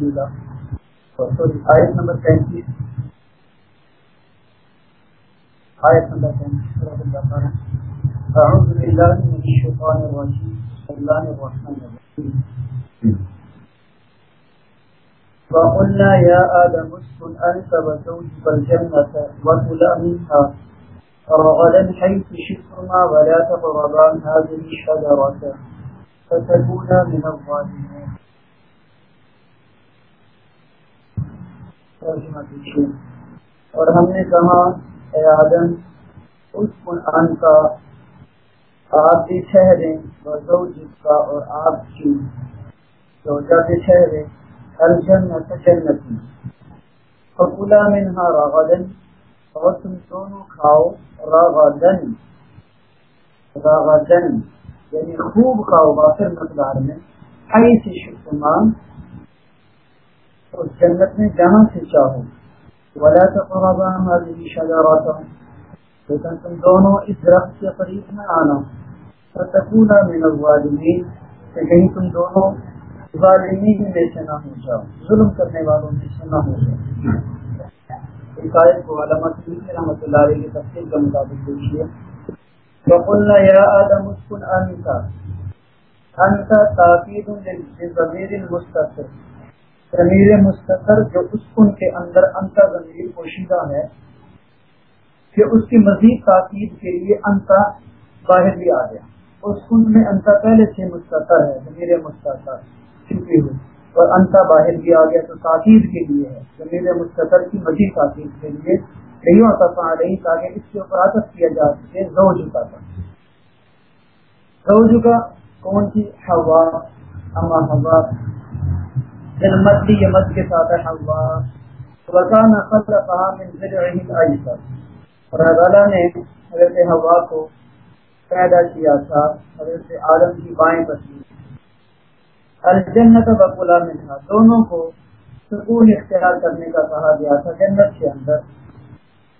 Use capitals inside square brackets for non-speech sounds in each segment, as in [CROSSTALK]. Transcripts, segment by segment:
دیکھیے سوری، آیت نمبر پینتیس. آیت نمبر پینتیس أعوذ بالله من الشيطان الرجيم بسم الله الرحمن الرحيم وقلنا يا آدم اسكن أنت وزوجك الجنة وكلا منها. رغدا حيث شئتما ولا تقربا هذه الشجرة فتكونا من الظالمين ترجمہ کیجیے اور ہم نے کہا، اے آدم، اس کن ان کا آپ بھی ٹھہرے جس کا اور آپ کی زوجہ بھی ٹھہرے، الجنت جنتی۔ فکلا منہا راغدن، اور تم دونوں کھاؤ راغدن۔ راغدن یعنی خوب کھاؤ وافر مقدار میں۔ ایسی شکمان اس جنت میں جہاں سے چاہو. ولا تقربا هذه شجرة لیکن تم دونوں اس درخت کے قریب میں آنا. فتکونا من الظالمین کہ کہیں تم دونوں ظالمین میں سے نہ ہو جاؤ. ظلم کرنے والوں میں سے نہ ہو جاؤ. حکایت کو علامہ سلیمی رحمۃ اللہ علیہ کی تفصیل کے مطابق دیکھیے. وقلنا یا آدم اسکن انتا انتا تاکید للضمیر المستقر. ضمیر مستقر جو اس اسکن کے اندر انتا ضمیر پوشیدہ ہے، کہ اس کی مزید تاکید کے لیے انتا باہر بھی آ گیا۔ اس کن میں انتا پہلے سے مستقر ہے، ضمیر مستقر چھپی ہوئی۔ اور انتا باہر بھی آ گیا تو تاکید کے لیے ہے۔ ضمیر مستقر کی مزید تاکید کے لیے نہیں ہوتا تھا رہی تاکہ اس کے اوپر عادت کیا جا سکے زو جھکا تھا زو جھکا کون سی؟ ہوا اما ہوا جن مد یہ مد کے ساتھ ہے ہوا وکانا خلقها من ذرعه الايسر اور اللہ نے حضرت ہوا کو پیدا کیا تھا، حضرت عالم کی بائیں بسی الجنت بقلا میں تھا دونوں کو سکون اختیار کرنے کا کہا گیا تھا جنت کے اندر۔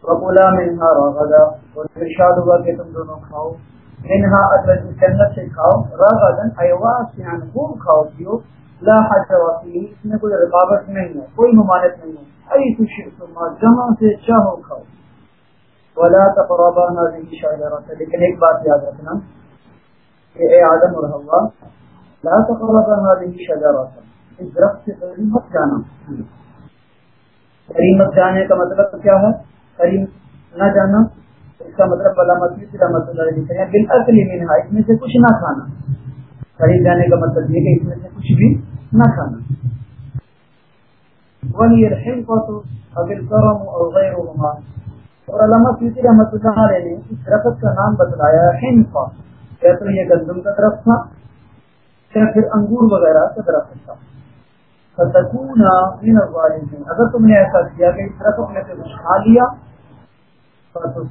بقلا منہا راغدا اور ارشاد ہوا کہ تم دونوں کھاؤ۔ منہا اگر جنت سے کھاؤ۔ راغدن ایواسیان خوب کھاؤ پیو۔ لا حج اس میں کوئی رکاوٹ نہیں ہے، کوئی ممانت نہیں ہے۔ ای خوشی جہاں سے چاہو کھاؤ۔ ولا تقربا هذه الشجره لیکن ایک بات یاد رکھنا کہ اے آدم اور حوا، لا تقربا هذه الشجره اس درخت سے قریب مت جانا۔ قریب مت جانے کا مطلب کیا ہے؟ قریب نہ جانا۔ اس کا مطلب علامت تیسرا مطلب لکھ رہے ہیں اس میں سے کچھ نہ کھانا۔ قریب جانے کا مطلب یہ کہ اس میں سے کچھ بھی نہ کھانا وهي الحنقة أو الكرم أو غيرهما. اور علامہ سیوتی رحمت اللہ علیہ نے اس درخت کا نام بتلایا ہنفا یا تو یہ گندم کا درخت تھا یا پھر انگور وغیرہ کا درخت تھا اگر تم نے ایسا کیا کہ اس درخت میں سے کچھ کھا لیا تو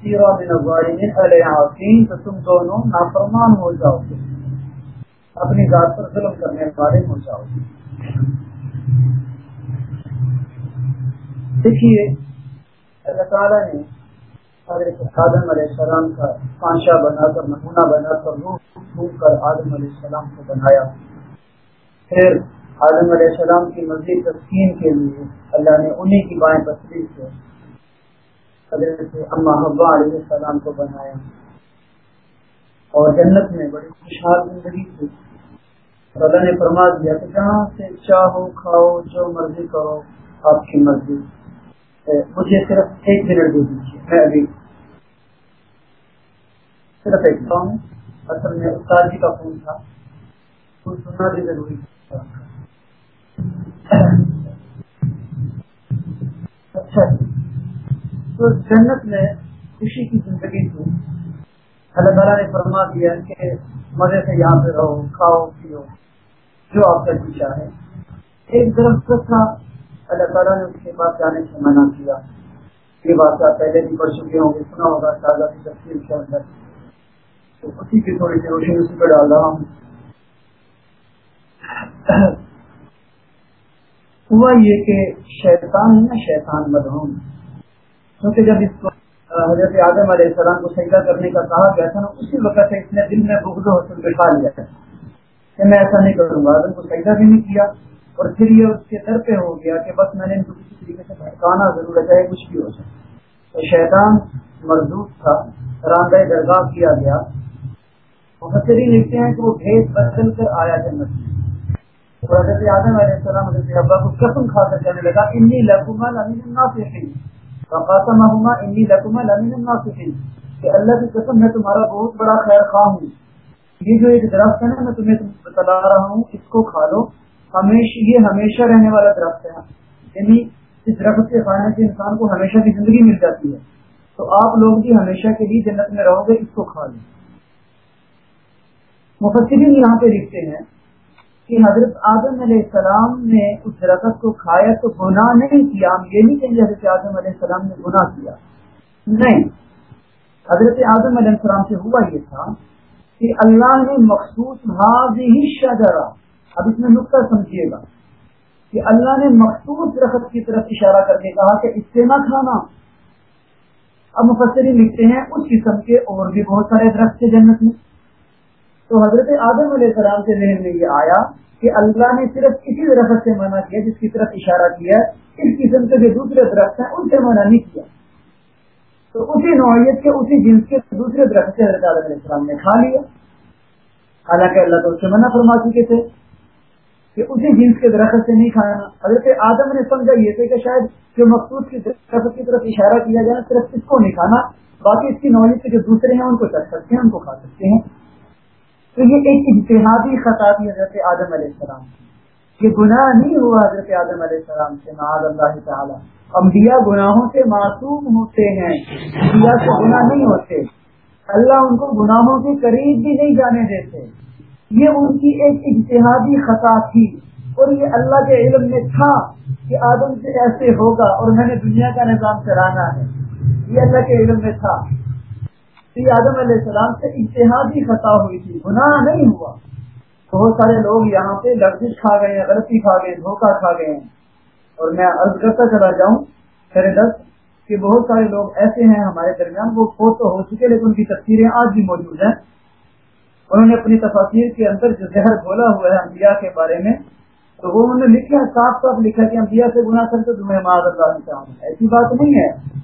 تم دونوں نافرمان ہو جاؤ گے اپنی ذات پر ظلم کرنے والے ہو جاؤ۔ دیکھیے، اللہ تعالیٰ نے حضرت آدم علیہ السلام کا پانچا بنا کر، نمونہ بنا کر، روح پھونک کر آدم علیہ السلام کو بنایا۔ پھر آدم علیہ السلام کی مزید تسکین کے لیے اللہ نے انہیں کی بائیں تصویر سے حضرت اما حبا علیہ السلام کو بنایا۔ اور جنت میں بڑی خوشحال زندگی تھی۔ اللہ نے فرما دیا کہ جہاں سے چاہو کھاؤ، جو مرضی کرو، آپ کی مرضی مجھے صرف ایک منٹ دے دیجیے میں ابھی صرف ایک سانگ اصل میں استاد جی کا فون تھا۔ کچھ سننا بھی ضروری اچھا۔ تو جنت میں خوشی کی زندگی تھی اللہ تعالیٰ نے فرما دیا کہ مزے سے یہاں پہ رہو، کھاؤ، پیو، جو آپ کا جی چاہے۔ ایک درخت تھا، اللہ تعالیٰ نے اس کے پاس جانے سے منع کیا۔ یہ بات آپ پہلے بھی پڑھ چکے ہوں گے، سنا ہوگا تازہ کی تفصیل کے اندر۔ تو اسی کی تھوڑی سی روشنی اسی پہ ڈال رہا ہوں۔ ہوا یہ کہ شیطان ہے نا شیطان مدہوم، کیونکہ جب اس کو حضرت آدم علیہ السلام کو سجدہ کرنے کا کہا گیا تھا نا اسی وقت اس نے دل میں بغض و حسن بٹھا لیا تھا کہ میں ایسا نہیں کروں گا۔ آدم کو سجدہ بھی نہیں کیا اور پھر یہ اس کے در پہ ہو گیا کہ بس میں نے ان کو کسی طریقے سے بھٹکانا ضرورت ہے کچھ بھی ہو سکے تو شیطان مردود تھا، راندہ درگاہ کیا گیا۔ مفسرین لکھتے ہیں کہ وہ بھیس بدل کر آیا جنت میں۔ حضرت آدم علیہ السلام حضرت ابا کو قسم کھا کر کہنے لگا، انی لکما لمین الناصحین. فقاسمہما انی لکما لمین الناصحین کہ اللہ کی قسم، میں تمہارا بہت بڑا خیر خواہ ہوں۔ یہ جو ایک درخت ہے نا، میں تمہیں بتلا رہا ہوں، اس کو کھا لو۔ ہمیشہ یہ ہمیشہ رہنے والا درخت ہے۔ یعنی اس درخت کے کھانے سے انسان کو ہمیشہ کی زندگی مل جاتی ہے۔ تو آپ لوگ بھی ہمیشہ کے لیے جنت میں رہو گے، اس کو کھا لیں مفسرین یہاں پہ لکھتے ہیں کہ حضرت آدم علیہ السلام نے اس درخت کو کھایا تو گناہ نہیں کیا؟ ہم یہ نہیں کہیں گے حضرت آدم علیہ السلام نے گناہ کیا۔ نہیں۔ حضرت آدم علیہ السلام سے ہوا یہ تھا کہ اللہ نے مخصوص ہی شجرا اب اس میں نقطہ سمجھیے گا کہ اللہ نے مخصوص درخت کی طرف اشارہ کر کے کہا کہ اس سے نہ کھانا۔ اب مفسری لکھتے ہیں اس قسم کے اور بھی بہت سارے درخت تھے جنت میں۔ تو حضرت آدم علیہ السلام سے ذہن میں یہ آیا کہ اللہ نے صرف اسی درخت سے منع کیا جس کی طرف اشارہ کیا اس قسم کے جو دوسرے درخت ہیں، ان سے منع نہیں کیا۔ تو اسی نوعیت کے، اسی جنس کے دوسرے درخت سے حضرت آدم علیہ السلام نے کھا لیا۔ حالانکہ اللہ تو اس سے منع فرما چکے تھے کہ اسی جنس کے درخت سے نہیں کھانا۔ حضرت آدم نے سمجھا یہ تھے کہ شاید جو مخصوص کی درخت کی طرف اشارہ کیا جائے، صرف اس کو نہیں کھانا، باقی اس کی نوعیت کے جو دوسرے ہیں، ان کو چکھ سکتے ہیں، ان کو کھا سکتے ہیں۔ تو یہ ایک اجتہادی خطا تھی حضرت آدم علیہ السلام کی۔ یہ گناہ نہیں ہوا حضرت آدم علیہ السلام سے، معاذ اللہ تعالیٰ۔ انبیاء گناہوں سے معصوم ہوتے ہیں، انبیاء سے گناہ نہیں ہوتے۔ اللہ ان کو گناہوں کے قریب بھی نہیں جانے دیتے۔ یہ ان کی ایک اجتہادی خطا تھی۔ اور یہ اللہ کے علم میں تھا کہ آدم سے ایسے ہوگا اور میں نے دنیا کا نظام چلانا ہے۔ یہ اللہ کے علم میں تھا۔ آدم علیہ السلام سے اتحادی خطا ہوئی تھی، گناہ نہیں ہوا۔ بہت سارے لوگ یہاں پہ لفظ کھا گئے ہیں، غلطی کھا گئے، دھوکہ کھا گئے ہیں۔ اور میں عرض کرتا چلا جاؤں خیر دس کہ بہت سارے لوگ ایسے ہیں ہمارے درمیان، وہ فوت تو ہو چکے، لیکن ان کی تصویریں آج بھی موجود ہیں۔ انہوں نے اپنی تفاصیر کے اندر جو زہر بولا ہوا ہے انبیاء کے بارے میں، تو وہ انہوں نے لکھا صاف صاف لکھا کہ انبیاء سے گناہ کرتے تو میں معذرت ایسی بات نہیں ہے۔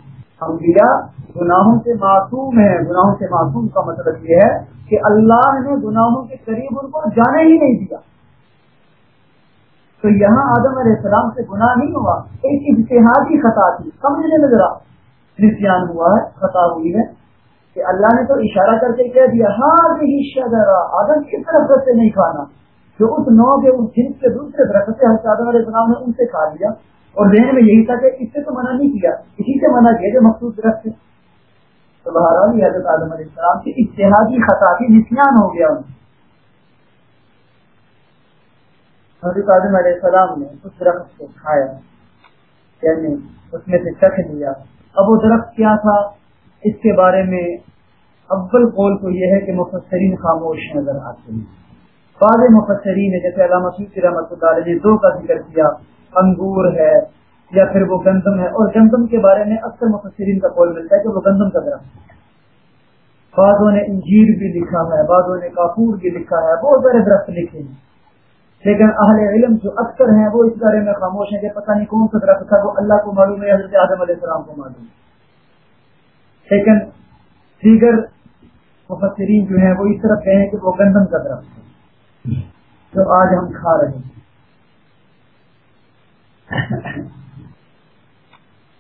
انبیاء گناہوں سے معصوم ہے گناہوں سے معصوم کا مطلب یہ ہے کہ اللہ نے گناہوں کے قریب ان کو جانے ہی نہیں دیا۔ تو یہاں آدم علیہ السلام سے گناہ نہیں ہوا، ایک اتحادی خطا تھی۔ سمجھنے میں ذرا نسان ہوا ہے، خطا ہوئی ہے کہ اللہ نے تو اشارہ کر کے کہہ دیا ہاں شجرا آدم کس طرف سے نہیں کھانا۔ جو اس نو کے، اس جنس کے دوسرے درخت سے آدم علیہ السلام نے ان سے کھا لیا۔ اور ذہن میں یہی تھا کہ اس سے تو منع نہیں کیا، اسی سے منع کیا جو مخصوص درخت تو بہرحال حضرت عالم علیہ السلام کی اشتہادی خطا بھی نسیان ہو گیا۔ ان حضرت عالم علیہ السلام نے اس درخت کو کھایا یعنی اس میں سے چکھ لیا۔ اب وہ درخت کیا تھا؟ اس کے بارے میں اول قول تو یہ ہے کہ مفسرین خاموش نظر آتے ہیں۔ بعض مفسرین جیسے علامہ رحمۃ اللہ نے دو کا ذکر کیا۔ انگور ہے یا پھر وہ گندم ہے۔ اور گندم کے بارے میں اکثر مفسرین کا قول ملتا ہے کہ وہ گندم کا درخت ہے۔ بعضوں نے انجیر بھی لکھا ہے، بعضوں نے کافور بھی لکھا ہے، بہت سارے درخت لکھے ہیں۔ لیکن اہل علم جو اکثر ہیں وہ اس بارے میں خاموش ہیں کہ پتہ نہیں کون سا درخت تھا وہ اللہ کو معلوم ہے حضرت آدم علیہ السلام کو معلوم ہے۔ لیکن دیگر مفسرین جو ہیں وہ اس طرف کہیں کہ وہ گندم کا درخت ہے، جو آج ہم کھا رہے ہیں۔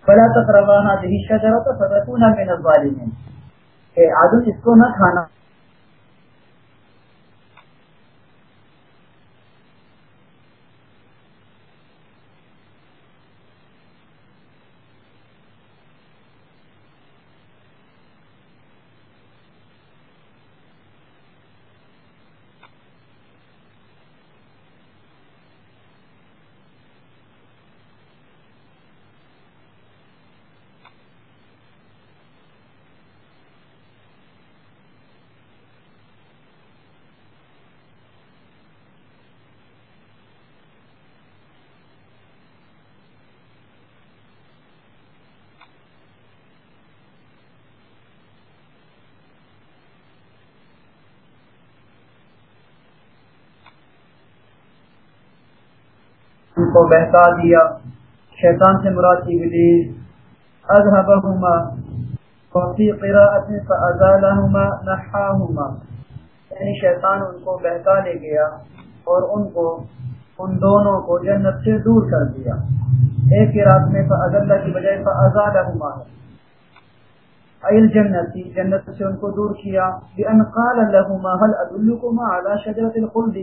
بڑا تقربانہ دہی شجرہ تو من کہ آدم اس کو نہ کھانا۔ کو بہتا دیا شیطان سے مراد ابلیس۔ اذهبهما وفي قراءة فأزالهما نحاهما۔ یعنی شیطان ان کو بہتا لے گیا اور ان کو، ان دونوں کو جنت سے دور کر دیا۔ ایک کی رات میں فضلہ کی بجائے فضالہما ایل جنتی جنت سے ان کو دور کیا۔ بان قال لهما هل ادلكما على شجره الخلد؟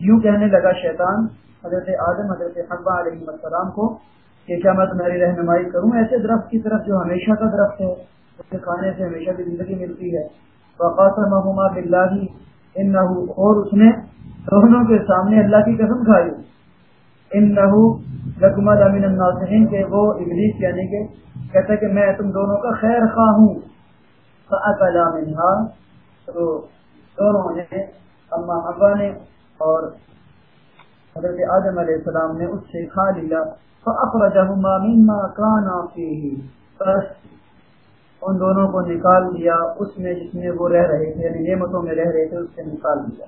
یوں کہنے لگا شیطان حضرت آدم، حضرت حوا علیہ السلام کو کہ کیا میں تمہاری رہنمائی کروں؟ ایسے درخت کی طرف جو ہمیشہ کا درخت ہے اس کے کھانے سے ہمیشہ کی زندگی ملتی ہے۔ وقاسمهما بالله انه اور اس نے دونوں کے سامنے اللہ کی قسم کھائی۔ انه لکما من الناصحین کہ وہ ابلیس یعنی کہ کہتا کہ میں تم دونوں کا خیر خواہ ہوں۔ فاکلا منها، تو دونوں نے، اما حوا نے اور حضرت آدم علیہ السلام نے اس سے کھا لیا فاخرجهما مما كانا فيه بس، ان دونوں کو نکال دیا اس میں جس میں وہ رہ رہے تھے یعنی نعمتوں میں رہ رہے تھے، اس سے نکال دیا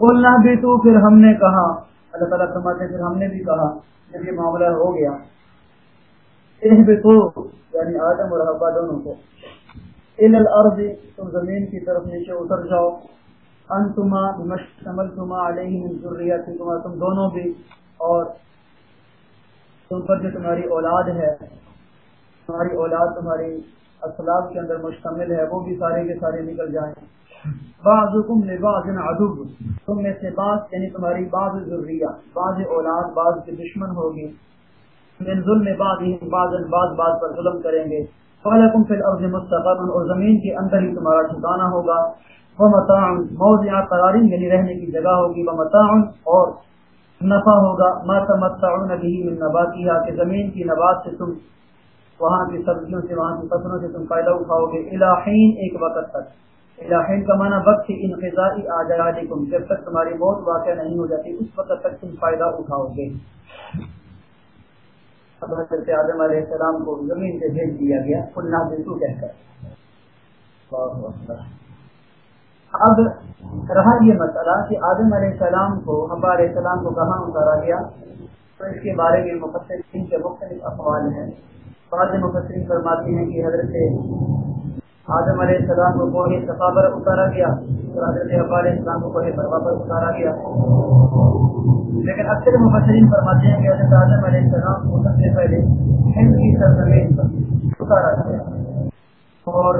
بولنا بھی تو پھر ہم نے کہا، اللہ تعالیٰ فرماتے پھر ہم نے بھی کہا، جب یہ معاملہ ہو گیا۔ یعنی آدم اور حبا دونوں کو۔ الارض تم زمین کی طرف نیچے اتر جاؤ۔ انتما بمشتملتما علیہ من ذریاتکما، تم دونوں بھی، اور تم پر جو تمہاری اولاد ہے، تمہاری اولاد، تمہاری اسلاب کے اندر مشتمل ہے، وہ بھی سارے کے سارے نکل جائیں۔ بعضکم لبعض عدو، تم میں سے بعض یعنی تمہاری بعض ذریہ، بعض اولاد، بعض کے دشمن ہوگی۔ من ظلم بعض بعض بعض بعض پر ظلم کریں گے۔ فلکم فی الارض مستقر، اور زمین کے اندر ہی تمہارا ٹھکانہ ہوگا۔ ومتاع موضع قرار یعنی رہنے کی جگہ ہوگی، ومتاع، اور نفع ہوگا، ما تمتعون به من نباتها، کہ زمین کی نبات سے تم وہاں کی سبزیوں سے، وہاں کی فصلوں سے تم فائدہ اٹھاؤ گے۔ الہین ایک وقت تک۔ الہین کا معنی وقت انقضائی آجالکم جب تک تمہاری موت واقع نہیں ہو جاتی، اس وقت تک تم فائدہ اٹھاؤ گے۔ اب حضرت آدم علیہ السلام کو زمین سے بھیج دیا گیا کلنا بلتو کہہ کر اللہ اب رہا یہ مسئلہ کہ آدم علیہ السلام کو حبا علیہ السلام کو کہاں اتارا گیا؟ تو اس کے بارے میں مفسرین کے مختلف اقوال ہیں۔ بعض مفسرین فرماتے ہیں کہ حضرت آدم علیہ السلام کو کوہ صفا پر اتارا گیا، اور حضرت ابا علیہ السلام کو کوہ بروا پر اتارا گیا۔ لیکن اکثر مفسرین فرماتے ہیں کہ حضرت آدم علیہ السلام کو سب سے پہلے ہند کی سرزمین پر اتارا گیا۔ اور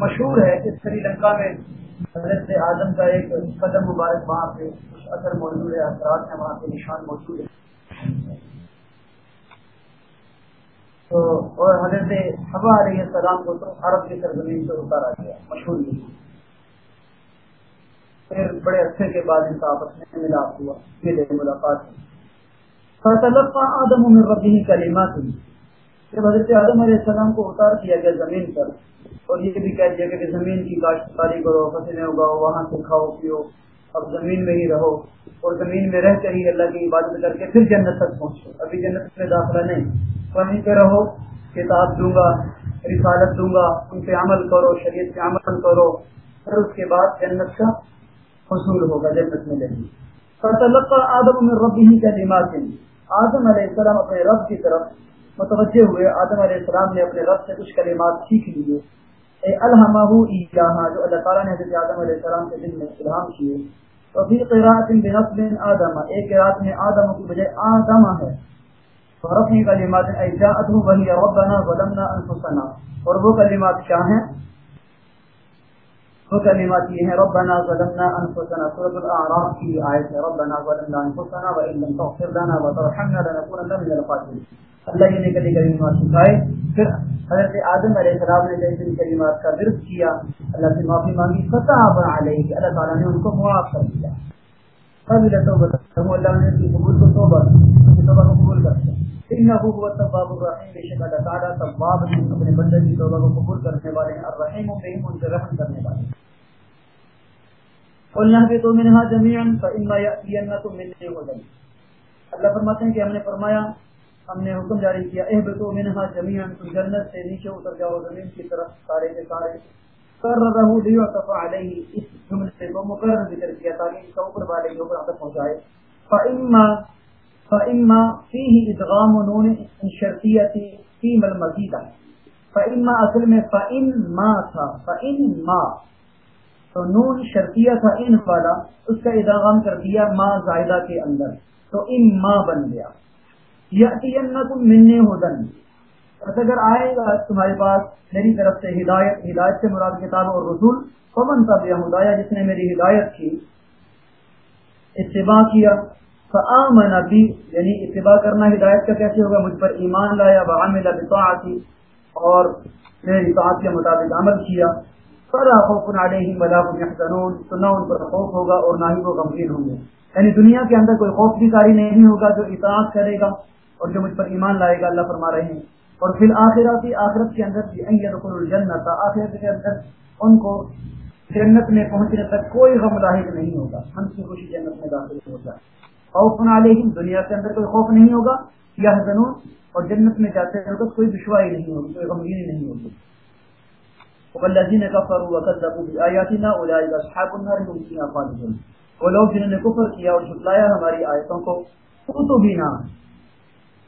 مشہور ہے کہ سری لنکا میں حضرت آدم کا ایک قدم مبارک وہاں پہ کچھ اثر موجود ہے، اثرات ہیں، وہاں پہ نشان موجود ہے۔ تو اور حضرت حبا علیہ السلام کو تو عرب کی سرزمین سے اتارا گیا، مشہور بھی۔ پھر بڑے اچھے کے بعد ان کا آپس میں ملاپ ہوا، ملے، ملاقات آدم میں ربی کلیمات ہوئی جب حضرت آدم علیہ السلام کو اتار دیا گیا زمین پر اور یہ بھی کہہ دیا کہ زمین کی کاشتکاری کرو، فصلیں اگاؤ، وہاں سے کھاؤ، پیو، اب زمین میں ہی رہو اور زمین میں رہ کر ہی اللہ کی عبادت کر کے پھر جنت تک پہنچو۔ ابھی جنت میں داخلہ نہیں۔ وہیں پہ رہو، کتاب دوں گا، رسالت دوں گا، ان پہ عمل کرو، شریعت پہ عمل کرو، پھر اس کے بعد جنت کا حصول ہوگا، جنت میں لیں آدم میں رب ہی کا دماغ آدم علیہ السلام اپنے رب کی طرف متوجہ ہوئے۔ آدم علیہ السلام نے اپنے رب سے کچھ کلمات سیکھ لیے۔ الحمہ جو اللہ تعالیٰ نے حضرت آدم علیہ السلام کے دل میں الہام کیے، تو پھر قرآت بنفس آدم، ایک رات میں آدم کی بجائے آدم ہے۔ فرقی کلمات ایجاعت وہی ربنا ظلمنا انفسنا۔ اور وہ کلمات کیا ہیں؟ وہ کلمات یہ ہیں، ربنا ظلمنا انفسنا۔ سورۃ الاعراف کی آیت ہے، ربنا ظلمنا انفسنا وان لم تغفر لنا وترحمنا لنكونن من الخاسرين اللہ یہ نکلی کلمات سکھائے۔ پھر حضرت آدم علیہ السلام نے جیسے ان کلمات کا ورد کیا، اللہ سے معافی مانگی، فتح علیہ اللہ تعالیٰ نے ان کو معاف کر دیا۔ قبل توبہ اللہ نے قبول کو توبہ توبہ کو قبول کر دیا الرحیم، بے شک اللہ اپنے بندے کی توبہ کو قبول کرنے والے ہیں، الرحیم ان سے رحم کرنے والے ہیں۔ قلنا منها جميعا مني هدى۔ اللہ فرماتے ہیں کہ ہم نے فرمایا ہم نے حکم جاری کیا، اے اهبطوا منها جميعا تم جنت سے نیچے اتر جاؤ، زمین کی طرف سارے کے سارے قرره ليعطف عليه اس جملے کو مقرر ذکر کیا تاکہ اس کا اوپر والے کے اوپر تک پہنچائے۔ فاما فإما فيه ادغام نون شرطیت فی مل مزیدہ فإما اصل میں فإن ما تھا فإن ما تو نون شرطیہ تھا، ان والا، اس کا ادغام کر دیا ما زائدہ کے اندر۔ تو ان ما بن گیا۔ منی ہدن۔ بس اگر آئے گا تمہارے پاس میری طرف سے ہدایت ہدایت سے مراد کتاب اور رسول، فمن تب یہ ہدایہ یعنی جس نے میری ہدایت کی، اتباع کیا، فآمن بی یعنی اتباع کرنا ہدایت کا کیسے ہوگا؟ مجھ پر ایمان لایا، وعمل بطاعتی، اور میری طاعت کے مطابق عمل کیا۔ فلا خوف علیہم ولا هم يحزنون تو نہ ان پر خوف ہوگا اور نہ ہی وہ غمگین ہوں گے۔ یعنی دنیا کے اندر کوئی خوف بھی کاری نہیں ہوگا جو اطاعت کرے گا۔ اور جو مجھ پر ایمان لائے گا، اللہ فرما رہے ہیں۔ اور پھر آخرات آخرت کے اندر بھی ان آخرت کے اندر ان کو جنت میں پہنچنے تک کوئی غم لاحق نہیں ہوگا۔ ہم سے خوشی جنت میں داخل ہو جائے خوف علیہم، دنیا کے اندر کوئی خوف نہیں ہوگا یا حضنون اور جنت میں جاتے ہیں کوئی دشواری نہیں ہوگی، کوئی غمگینی نہیں ہوگی۔ والذین کفروا وکذبوا بآیاتنا اولئک اصحاب النار هم فیها خالدون۔ وہ لوگ جنہوں نے کفر کیا اور جھٹلایا ہماری آیتوں کو تو بھی نہ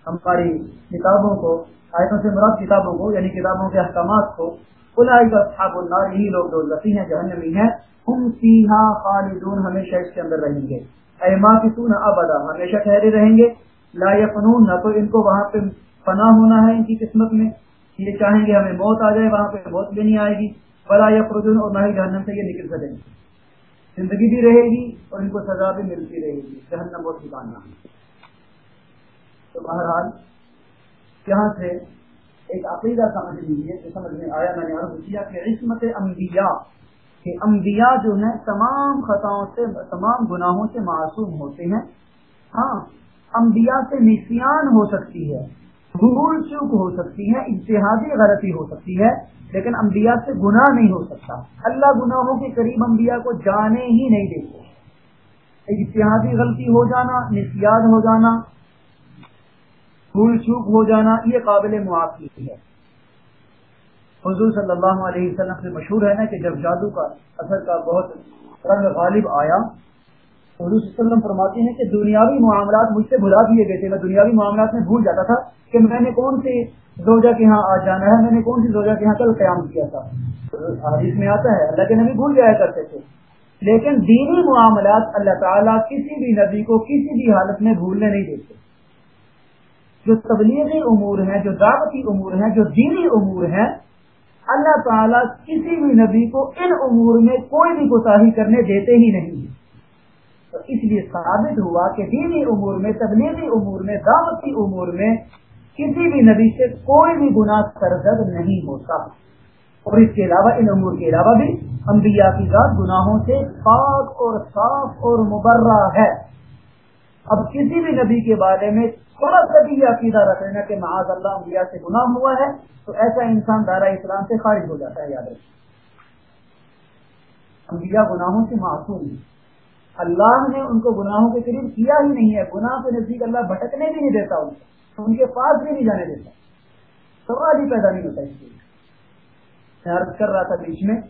ہماری کتابوں کو، آیتوں سے مراد کتابوں کو یعنی کتابوں کے احکامات کو اولئک اصحاب النار، یہی لوگ جو ہیں، جہنمی ہیں، ہم فیہا خالدون، ہمیشہ اس کے اندر رہیں گے۔ ایما کی سونا ابدا، ہمیشہ ٹھہرے رہیں گے۔ لا فنون نہ تو ان کو وہاں پہ فنا ہونا ہے ان کی قسمت میں۔ یہ چاہیں گے ہمیں موت آ جائے، وہاں پہ موت بھی نہیں آئے گی۔ بلا یا فروجن اور نہ ہی جہنم سے یہ نکل سکیں۔ گے زندگی بھی رہے گی اور ان کو سزا بھی ملتی رہے گی، جہنم بہت ٹھکانا تو بہرحال یہاں سے ایک عقیدہ سمجھ لیجیے جو سمجھ میں آیا میں نے عرض کیا کہ عصمت انبیاء، کہ انبیاء جو ہیں، تمام خطاؤں سے، تمام گناہوں سے معصوم ہوتے ہیں۔ ہاں انبیاء سے نسیان ہو سکتی ہے، بھول چوک ہو سکتی ہے اتحادی غلطی ہو سکتی ہے، لیکن انبیاء سے گناہ نہیں ہو سکتا۔ اللہ گناہوں کے قریب انبیاء کو جانے ہی نہیں دیتے۔ اتحادی غلطی ہو جانا نسیاد ہو جانا بھول چوک ہو جانا یہ قابل معافی ہے۔ حضور صلی اللہ علیہ وسلم سے مشہور ہے نا کہ جب جادو کا اثر کا بہت رنگ غالب آیا، حضور صلی اللہ علیہ وسلم فرماتے ہیں کہ دنیاوی معاملات مجھ سے بھلا دیے گئے تھے۔ میں دنیاوی معاملات میں بھول جاتا تھا کہ میں نے کون سی زوجہ کے یہاں آج جانا ہے، میں نے کون سی زوجہ کے یہاں کل قیام کیا تھا۔ حدیث میں آتا ہے، اللہ کے نبی بھول جایا کرتے تھے۔ لیکن دینی معاملات اللہ تعالیٰ کسی بھی نبی کو کسی بھی حالت میں بھولنے نہیں دیتے۔ جو تبلیغی امور ہیں، جو دعوتی امور ہیں، جو دینی امور ہیں، اللہ تعالیٰ کسی بھی نبی کو ان امور میں کوئی بھی کوتا کرنے دیتے ہی نہیں۔ تو اس لیے ثابت ہوا کہ دینی امور میں، تبلیغی امور میں، دعوتی امور میں کسی بھی نبی سے کوئی بھی گناہ سرزد نہیں ہوتا۔ اور اس کے علاوہ، ان امور کے علاوہ بھی انبیاء کی ذات گناہوں سے پاک اور صاف اور مبرہ ہے۔ اب کسی بھی نبی کے بارے میں تھوڑا سا بھی یہ عقیدہ رکھ لینا کہ معاذ اللہ انبیاء سے گناہ ہوا ہے، تو ایسا انسان دارا اسلام سے خارج ہو جاتا ہے، یاد رکھیں۔ انبیاء گناہوں سے معصوم ہیں۔ اللہ نے ان کو گناہوں کے قریب کیا ہی نہیں ہے، گناہ کے نزدیک اللہ بھٹکنے بھی نہیں دیتا، ان کو۔ ان کے پاس بھی نہیں جانے دیتا۔ سوال ہی پیدا نہیں ہوتا اس لیے۔ میں عرض کر رہا تھا بیچ میں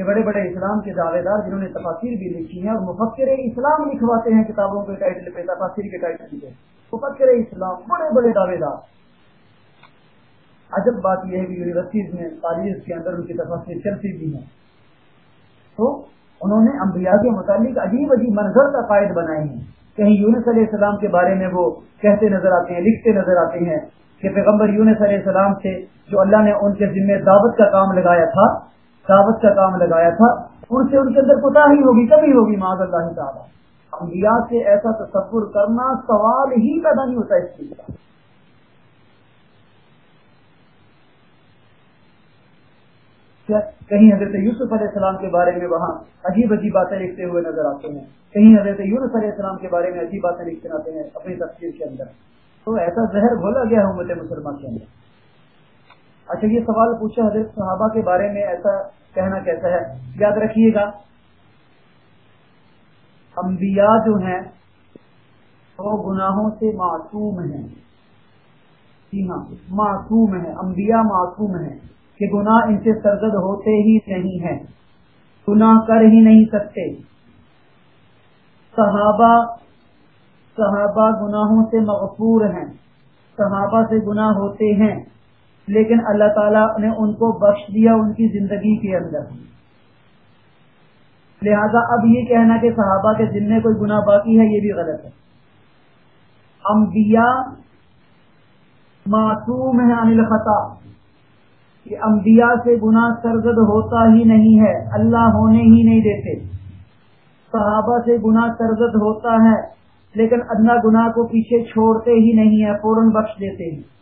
کہ بڑے بڑے اسلام کے دعوے دار جنہوں نے تفاصیر بھی لکھی ہیں اور مفکر اسلام لکھواتے ہیں کتابوں کے ٹائٹل پہ تفاصیر کے ٹائٹل پہ۔ مفکر اسلام، بڑے بڑے دعوے دار۔ عجب بات یہ ہے کہ یونیورسٹیز میں کالج کے اندر ان کی تفاصیر چلتی بھی ہیں۔ تو انہوں نے انبیاء کے متعلق عجیب عجیب منظر کا قائد بنائے ہیں۔ کہیں یونس علیہ السلام کے بارے میں وہ کہتے نظر آتے ہیں، لکھتے نظر آتے ہیں کہ پیغمبر یونس علیہ السلام سے جو اللہ نے ان کے ذمہ دعوت کا کام لگایا تھا دعوت کا کام لگایا تھا، ان سے ان کے اندر کوتا ہی ہوگی کبھی ہوگی معذ اللہ تعالیٰ۔ انبیاء سے ایسا تصور کرنا سوال ہی پیدا نہیں ہوتا اس چیز کا۔ کہیں حضرت یوسف علیہ السلام کے بارے میں وہاں عجیب عجیب باتیں لکھتے ہوئے نظر آتے ہیں۔ کہیں حضرت یونس علیہ السلام کے بارے میں عجیب باتیں لکھتے آتے ہیں اپنی تفصیل کے اندر۔ تو ایسا زہر بولا گیا حکومت مسلمان کے اندر۔ اچھا یہ سوال پوچھا حضرت صحابہ کے بارے میں ایسا کہنا کیسا ہے؟ یاد رکھیے گا، انبیاء جو ہیں، وہ گناہوں سے معصوم ہیں۔ جی ہاں معصوم ہیں، انبیاء معصوم ہیں کہ گناہ ان سے سرزد ہوتے ہی نہیں ہیں، گناہ کر ہی نہیں سکتے۔ صحابہ صحابہ گناہوں سے مغفور ہیں، صحابہ سے گناہ ہوتے ہیں۔ لیکن اللہ تعالیٰ نے ان کو بخش دیا ان کی زندگی کے اندر۔ لہذا اب یہ کہنا کہ صحابہ کے دل میں کوئی گناہ باقی ہے، یہ بھی غلط ہے۔ انبیاء معصوم ہے انل خطا کہ انبیاء سے گناہ سرزد ہوتا ہی نہیں ہے، اللہ ہونے ہی نہیں دیتے۔ صحابہ سے گناہ سرزد ہوتا ہے، لیکن اللہ گناہ کو پیچھے چھوڑتے ہی نہیں ہے، فوراً بخش دیتے ہیں۔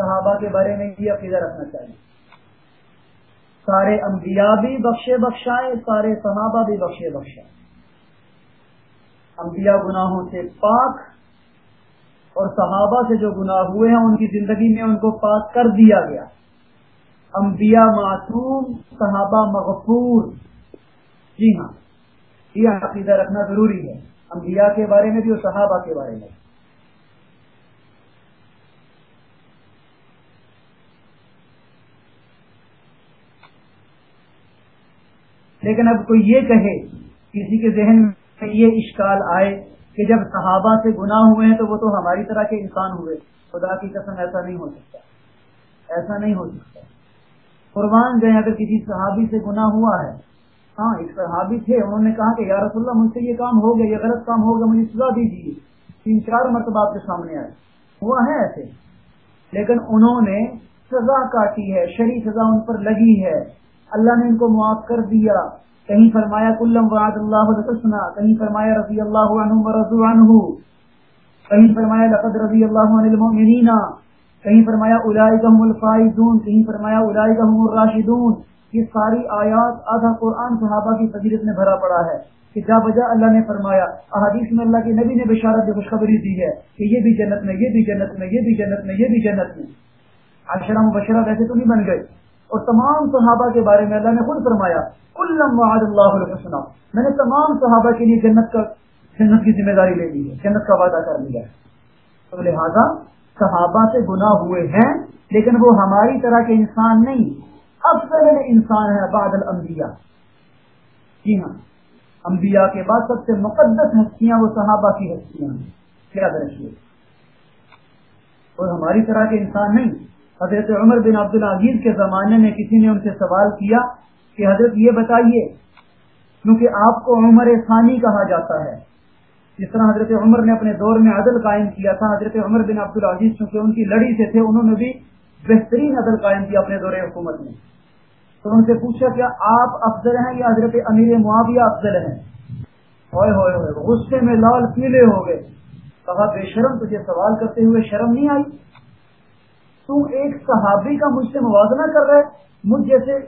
صحابہ کے بارے میں بھی عقیدہ رکھنا چاہیے۔ سارے انبیاء بھی بخشے بخشائے، سارے صحابہ بھی بخشے بخشائے۔ انبیاء گناہوں سے پاک اور صحابہ سے جو گناہ ہوئے ہیں، ان کی زندگی میں ان کو پاک کر دیا گیا۔ انبیاء معصوم، صحابہ مغفور۔ جی ہاں یہ عقیدہ رکھنا ضروری ہے۔ انبیاء کے بارے میں بھی اور صحابہ کے بارے میں لیکن اب کوئی یہ کہے، کسی کے ذہن میں یہ اشکال آئے کہ جب صحابہ سے گناہ ہوئے ہیں تو وہ تو ہماری طرح کے انسان ہوئے۔ خدا کی قسم ایسا نہیں ہو سکتا۔ ایسا نہیں ہو سکتا۔ قربان گئے، اگر کسی صحابی سے گناہ ہوا ہے۔ ہاں ایک صحابی تھے، انہوں نے کہا کہ یا رسول اللہ، مجھ سے یہ کام ہو گیا، یہ غلط کام ہو گیا، مجھے سزا دیجیے۔ تین چار مرتبہ آپ کے سامنے آئے۔ ہوا ہے ایسے۔ لیکن انہوں نے سزا کاٹی ہے شری سزا ان پر لگی ہے۔ اللہ نے ان کو معاف کر دیا۔ کہیں فرمایا، کلم وعد اللہ سنا کہیں فرمایا، رضی اللہ عنہ رضو عنہ کہیں فرمایا، لقد رضی اللہ عنہ المؤمنین کہیں فرمایا اولئک الفائزون کہیں فرمایا اولئک الراشدون یہ ساری آیات آدھا قرآن صحابہ کی فضیلت میں بھرا پڑا ہے کہ جا بجا اللہ نے فرمایا، احادیث میں اللہ کے نبی نے بشارت خوشخبری دی ہے کہ یہ بھی جنت میں، یہ بھی جنت میں، یہ بھی جنت میں، یہ بھی جنت میں۔ عشرہ مبشرہ ویسے تو نہیں بن گئے۔ اور تمام صحابہ کے بارے میں اللہ نے خود فرمایا، کلم وعد اللہ علیہ میں نے تمام صحابہ کے لیے جنت کا جنت کی ذمہ داری لے لی ہے، جنت کا وعدہ کر لیا ہے۔ تو لہذا صحابہ سے گناہ ہوئے ہیں، لیکن وہ ہماری طرح کے انسان نہیں، افضل انسان ہے بعد الانبیاء۔ جی ہاں انبیاء کے بعد سب سے مقدس ہستیاں وہ صحابہ کی ہستیاں ہیں۔ کیا رکھیے اور ہماری طرح کے انسان نہیں۔ حضرت عمر بن عبد العزیز کے زمانے میں کسی نے ان سے سوال کیا کہ حضرت یہ بتائیے، کیونکہ آپ کو عمر ثانی کہا جاتا ہے۔ جس طرح حضرت عمر نے اپنے دور میں عدل قائم کیا تھا، حضرت عمر بن عبد العزیز چونکہ ان کی لڑی سے تھے، انہوں نے بھی بہترین عدل قائم کیا اپنے دور حکومت میں۔ تو ان سے پوچھا کیا آپ افضل ہیں یا حضرت امیر معاویہ افضل ہیں؟ ہوئے ہوئے ہوئے غصے میں لال پیلے ہو گئے۔ کہا، بے شرم، تجھے سوال کرتے ہوئے شرم نہیں آئی؟ تو ایک صحابی کا مجھ سے موازنہ کر رہا ہے مجھ جیسے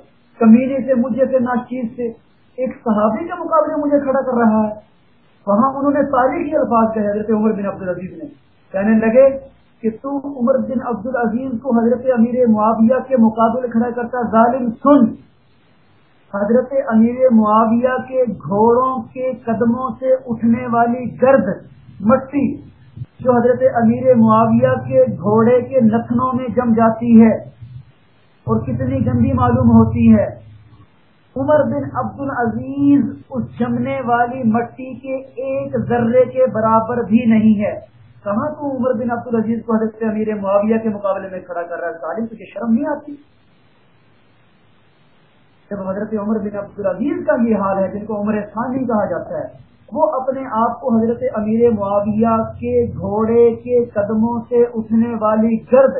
کمینے سے، مجھ جیسے ناچیز سے۔ ایک صحابی کے مقابلے مجھے کھڑا کر رہا ہے۔ وہاں انہوں نے تاریخی الفاظ کہے، حضرت عمر بن عبد العزیز نے۔ کہنے لگے کہ تو عمر بن عبد العزیز کو حضرت امیر معاویہ کے مقابلے کھڑا کرتا، ظالم سن۔ حضرت امیر معاویہ کے گھوڑوں کے قدموں سے اٹھنے والی گرد، مٹی۔ جو حضرت امیر معاویہ کے گھوڑے کے نتنوں میں جم جاتی ہے اور کتنی گندی معلوم ہوتی ہے۔ عمر بن عبد العزیز اس جمنے والی مٹی کے ایک ذرے کے برابر بھی نہیں ہے۔ کہاں تو عمر بن عبد العزیز کو حضرت امیر معاویہ کے مقابلے میں کھڑا کر رہا ہے؟ تعلیم تجھے شرم نہیں آتی؟ جب حضرت عمر بن عبد العزیز کا یہ حال ہے جن کو عمر ثانی کہا جاتا ہے وہ اپنے آپ کو حضرت امیر معاویہ کے گھوڑے کے قدموں سے اٹھنے والی گرد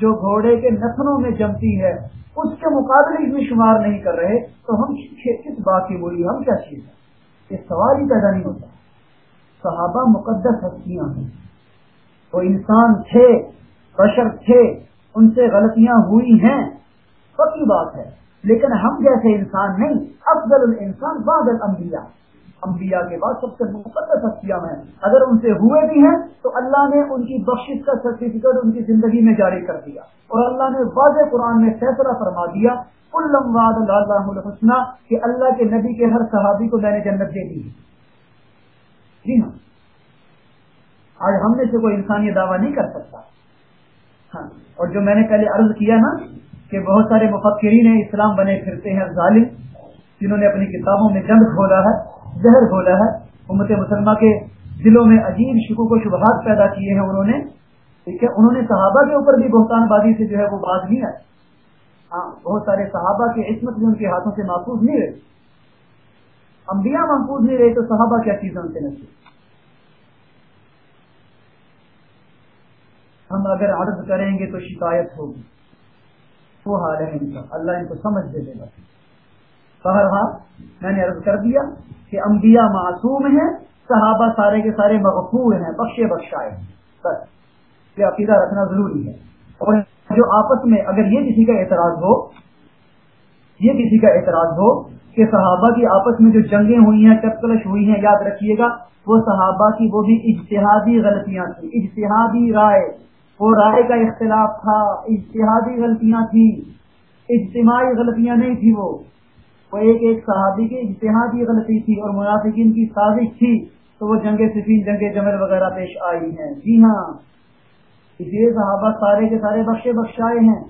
جو گھوڑے کے نسلوں میں جمتی ہے، اس کے مقابلے میں شمار نہیں کر رہے، تو ہم کس بات کی بولی، ہم کیا چیز ہے یہ سوال ہی پیدا نہیں ہوتا۔ صحابہ مقدس ہستیاں ہیں۔ وہ انسان تھے، بشر تھے، ان سے غلطیاں ہوئی ہیں۔ پکی بات ہے، لیکن ہم جیسے انسان نہیں، افضل الانسان بعد الانبیاء۔ انبیاء کے بعد سب سے مقدس ہستیاں ہیں اگر ان سے ہوئے بھی ہیں، تو اللہ نے ان کی بخش کا سرٹیفکیٹ ان کی زندگی میں جاری کر دیا۔ اور اللہ نے واضح قرآن میں فیصلہ فرما دیا اللہ کہ اللہ کے نبی کے ہر صحابی کو میں نے جنت دے دی۔ جی ہاں۔ آج ہم نے سے کوئی انسان یہ دعویٰ نہیں کر سکتا۔ ہاں۔ اور جو میں نے پہلے عرض کیا نا، کہ بہت سارے مفکرین اسلام بنے پھرتے ہیں، ظالم۔ جنہوں نے اپنی کتابوں میں جنگ کھولا ہے، زہر گھولا ہے، امت مسلمہ کے دلوں میں عجیب شکوک و شبہات پیدا کیے ہیں انہوں نے، ٹھیک ہے؟ انہوں نے صحابہ کے اوپر بھی بہتان بازی سے جو ہے وہ بات نہیں آئی ہاں بہت سارے صحابہ کی عصمت بھی ان کے ہاتھوں سے محفوظ نہیں رہی۔ انبیاء محفوظ نہیں رہے تو صحابہ کیا چیزیں ان سے نصیب ہم اگر عرض کریں گے تو شکایت ہوگی۔ وہ حال ہے ان کا۔ اللہ ان کو سمجھ دے دے گا۔ بہرحال ہاں، میں نے عرض کر دیا کہ انبیاء معصوم ہیں، صحابہ سارے کے سارے مغفور ہیں، بخشے بخشائے بس، یہ عقیدہ رکھنا ضروری ہے۔ اور جو آپس میں اگر یہ کسی کا اعتراض ہو، یہ کسی کا اعتراض ہو کہ صحابہ کی آپس میں جو جنگیں ہوئی ہیں کلش ہوئی ہیں، یاد رکھیے گا، وہ صحابہ کی وہ بھی اجتہادی غلطیاں تھیں۔ اجتہادی رائے، وہ رائے کا اختلاف تھا۔ اجتہادی غلطیاں تھیں۔ اجتماعی غلطیاں نہیں تھی وہ۔ وہ ایک ایک صحابی کی اجتہادی غلطی تھی اور منافقین کی سازش تھی، تو وہ جنگ سفین، جنگ جمل وغیرہ پیش آئی ہیں۔ جی ہاں۔ اس لیے صحابہ سارے کے سارے بخشے بخشائے ہیں۔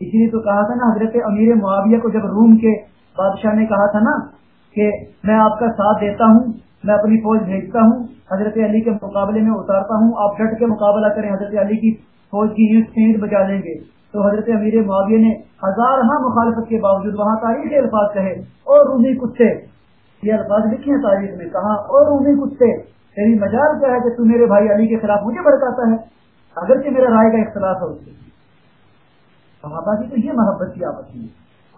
اس لیے تو کہا تھا نا، حضرت امیر معاویہ کو جب روم کے بادشاہ نے کہا تھا نا کہ میں آپ کا ساتھ دیتا ہوں، میں اپنی فوج بھیجتا ہوں، حضرت علی کے مقابلے میں اتارتا ہوں، آپ ڈٹ کے مقابلہ کریں، حضرت علی کی فوج کی سینٹ بجا دیں گے۔ تو حضرت امیر معاویہ نے ہزار ہاں مخالفت کے باوجود وہاں تاریخ کے الفاظ کہے، اور رومی کتے! یہ الفاظ لکھے ہیں تاریخ میں، کہا، اور رومی کتے، تیری مجال کیا ہے کہ تو میرے بھائی علی کے خلاف مجھے بڑکاتا ہے؟ اگر کہ میرے رائے کا اختلاف ہے اس سے صحابہ کی تو یہ محبت کی آپس میں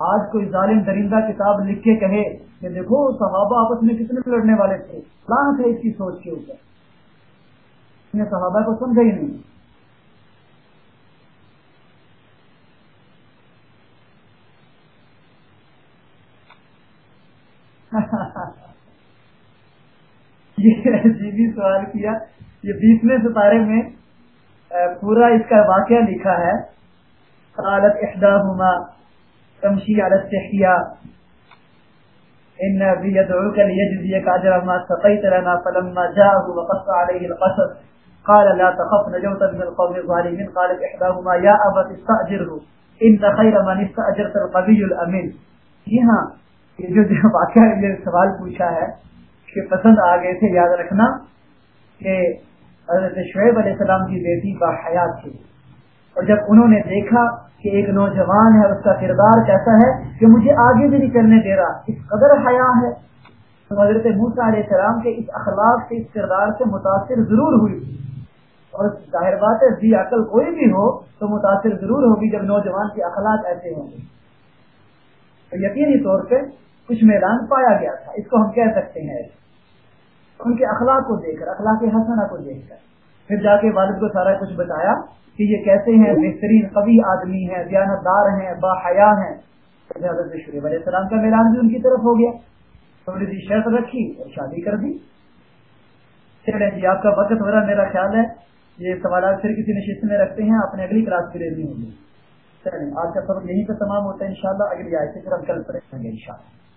آج کوئی ظالم درندہ کتاب لکھ کے کہے کہ دیکھو صحابہ آپس میں کتنے لڑنے والے تھے لانت ہے اس کی سوچ کے اوپر۔ صحابہ کو سمجھا ہی نہیں۔ [LAUGHS] یہ بھی سوال کیا۔ یہ بیسویں ستارے میں پورا اس کا واقعہ لکھا ہے۔ قالت احداهما تمشي على الاستحياء إن أبي يدعوك ليجزيك أجر ما سقيت لنا فلما جاءه وقص عليه القصص۔ قال لا تخف نجوت من القوم الظالمين قالت إحداهما يا أبا تستأجره إن خير من استأجرت القبي الأمين جی ہاں یہ جو واقعہ یہ سوال پوچھا ہے کہ پسند آ گئے تھے، یاد رکھنا کہ حضرت شعیب علیہ السلام کی بیٹی با حیات تھی۔ اور جب انہوں نے دیکھا کہ ایک نوجوان ہے، اس کا کردار کیسا ہے کہ مجھے آگے بھی نہیں کرنے دے رہا، اس قدر حیا ہے۔ تو حضرت موسا علیہ السلام کے اس اخلاق سے اس کردار سے متاثر ضرور ہوئی۔ اور ظاہر بات ہے جی عقل کوئی بھی ہو تو متاثر ضرور ہوگی جب نوجوان کے اخلاق ایسے ہوں گے۔ تو یقینی طور پہ کچھ میدان پایا گیا تھا، اس کو ہم کہہ سکتے ہیں۔ ان کے اخلاق کو دیکھ کر، اخلاق حسنہ کو دیکھ کر۔ پھر جا کے والد کو سارا کچھ بتایا کہ یہ کیسے ہیں، بہترین قوی آدمی ہیں دیانت دار ہیں، با حیا ہیں۔ حضرت شریف علیہ السلام کا میلان بھی ان کی طرف ہو گیا۔ تھوڑی سی جی شرط رکھی اور شادی کر دی۔ چلے جی آپ کا وقت ہو رہا میرا خیال ہے، یہ سوالات پھر کسی نشست میں رکھتے ہیں اپنے اگلی کلاس کے لیے بھی ہوں گے چلیں، آج کا سبق یہیں پہ تمام ہوتا ہے، انشاءاللہ اگلی آئے سے پھر ہم کل پڑھیں گے، انشاءاللہ۔